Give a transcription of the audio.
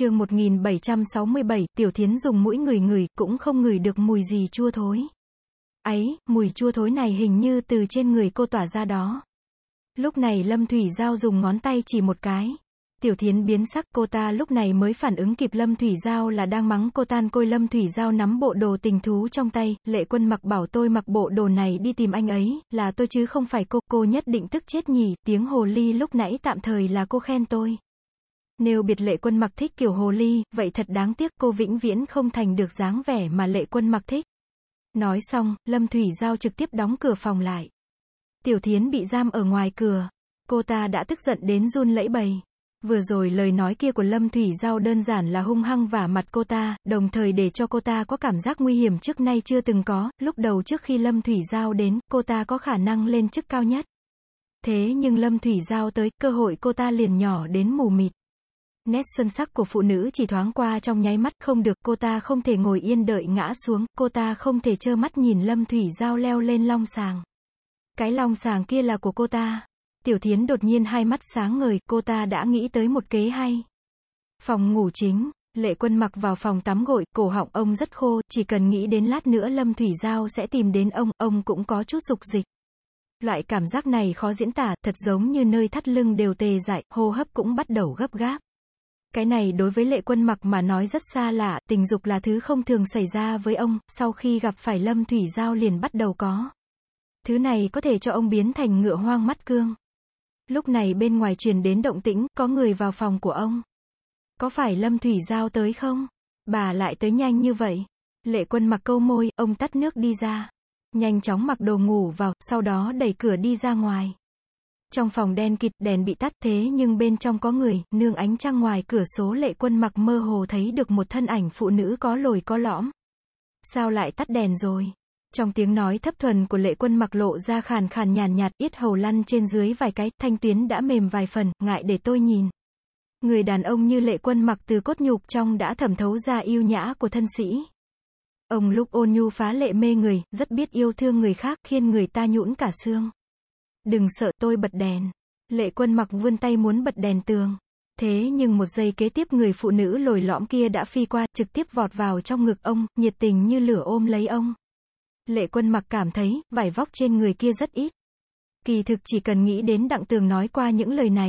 chương 1767, Tiểu Thiến dùng mũi người người cũng không ngửi được mùi gì chua thối. Ấy, mùi chua thối này hình như từ trên người cô tỏa ra đó. Lúc này Lâm Thủy Giao dùng ngón tay chỉ một cái. Tiểu Thiến biến sắc cô ta lúc này mới phản ứng kịp Lâm Thủy Giao là đang mắng cô tan côi Lâm Thủy Giao nắm bộ đồ tình thú trong tay, lệ quân mặc bảo tôi mặc bộ đồ này đi tìm anh ấy, là tôi chứ không phải cô, cô nhất định tức chết nhỉ, tiếng hồ ly lúc nãy tạm thời là cô khen tôi. Nếu biệt lệ quân mặc thích kiểu hồ ly, vậy thật đáng tiếc cô vĩnh viễn không thành được dáng vẻ mà lệ quân mặc thích. Nói xong, Lâm Thủy Giao trực tiếp đóng cửa phòng lại. Tiểu Thiến bị giam ở ngoài cửa. Cô ta đã tức giận đến run lẫy bầy. Vừa rồi lời nói kia của Lâm Thủy Giao đơn giản là hung hăng vả mặt cô ta, đồng thời để cho cô ta có cảm giác nguy hiểm trước nay chưa từng có, lúc đầu trước khi Lâm Thủy Giao đến, cô ta có khả năng lên chức cao nhất. Thế nhưng Lâm Thủy Giao tới, cơ hội cô ta liền nhỏ đến mù mịt. Nét xuân sắc của phụ nữ chỉ thoáng qua trong nháy mắt không được, cô ta không thể ngồi yên đợi ngã xuống, cô ta không thể trơ mắt nhìn Lâm Thủy Giao leo lên long sàng. Cái long sàng kia là của cô ta. Tiểu Thiến đột nhiên hai mắt sáng ngời, cô ta đã nghĩ tới một kế hay. Phòng ngủ chính, Lệ Quân mặc vào phòng tắm gội, cổ họng ông rất khô, chỉ cần nghĩ đến lát nữa Lâm Thủy Giao sẽ tìm đến ông, ông cũng có chút dục dịch. Loại cảm giác này khó diễn tả, thật giống như nơi thắt lưng đều tê dại, hô hấp cũng bắt đầu gấp gáp. Cái này đối với lệ quân mặc mà nói rất xa lạ, tình dục là thứ không thường xảy ra với ông, sau khi gặp phải Lâm Thủy Giao liền bắt đầu có. Thứ này có thể cho ông biến thành ngựa hoang mắt cương. Lúc này bên ngoài truyền đến động tĩnh, có người vào phòng của ông. Có phải Lâm Thủy Giao tới không? Bà lại tới nhanh như vậy. Lệ quân mặc câu môi, ông tắt nước đi ra. Nhanh chóng mặc đồ ngủ vào, sau đó đẩy cửa đi ra ngoài. Trong phòng đen kịt, đèn bị tắt thế nhưng bên trong có người, nương ánh trăng ngoài cửa số lệ quân mặc mơ hồ thấy được một thân ảnh phụ nữ có lồi có lõm. Sao lại tắt đèn rồi? Trong tiếng nói thấp thuần của lệ quân mặc lộ ra khàn khàn nhàn nhạt, yết hầu lăn trên dưới vài cái, thanh tuyến đã mềm vài phần, ngại để tôi nhìn. Người đàn ông như lệ quân mặc từ cốt nhục trong đã thẩm thấu ra yêu nhã của thân sĩ. Ông lúc ôn nhu phá lệ mê người, rất biết yêu thương người khác, khiến người ta nhũn cả xương. Đừng sợ tôi bật đèn. Lệ quân mặc vươn tay muốn bật đèn tường. Thế nhưng một giây kế tiếp người phụ nữ lồi lõm kia đã phi qua, trực tiếp vọt vào trong ngực ông, nhiệt tình như lửa ôm lấy ông. Lệ quân mặc cảm thấy, vải vóc trên người kia rất ít. Kỳ thực chỉ cần nghĩ đến đặng tường nói qua những lời này,